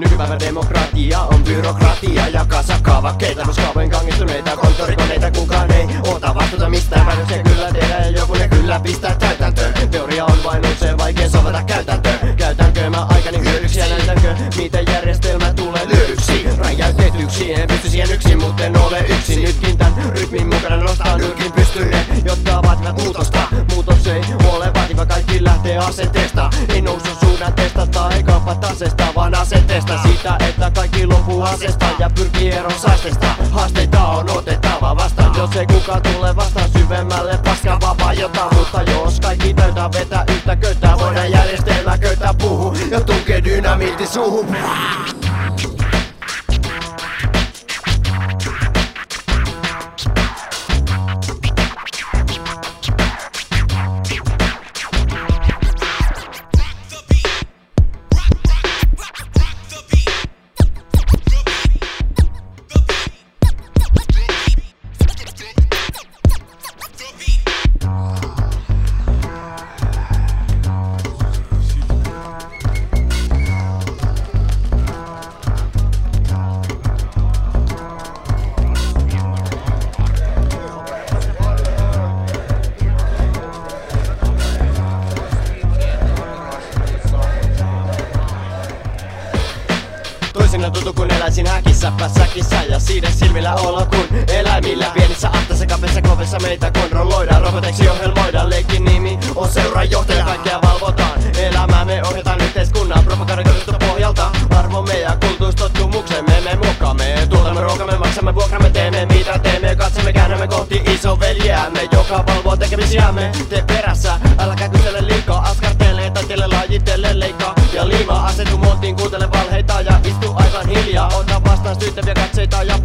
Nykypäivän demokratia on byrokratia ja kasakaavakkeita Ruskaavojen kangistuneita konttorikoneita kukaan ei ota vastuuta mistään. Päätöksiä kyllä tehdä ja joku ne kyllä pistää täyttä asenteesta Siitä, että kaikki loppuu asesta ja pyrkii eron saasteesta. Haasteita on otettava vastaan, jos ei kukaan tule vastaan syvemmälle paskan vapaa jotain Mutta jos kaikki täytää vetää yhtä köytää, voidaan järjestelmä köytää puhu ja tunkee dynamiitti suuhun eläisin häkissä pässäkissä Ja siinä silmillä olla kun eläimillä Pienissä ahtaissa kapeissa kovissa meitä kontrolloidaan. Roboteksi ohjelmoidaan leikin nimi on seurajohtaja. Kaikkea valvotaan elämää me ohjataan yhteiskunnan Propagandan pohjalta. Arvomme ja kulttuuristottumuksemme me muokkaamme. Tuotamme ruokamme, maksamme vuokramme Teemme mitä teemme, katsomme käännämme kohti isoveljeämme Joka valvoo tekemisiämme. Tee perässä, älkää kysele liikaa Askartele, taitele, lajitele, leikkaa. Ja liimaa Asetu muottiin, kuuntele tá e a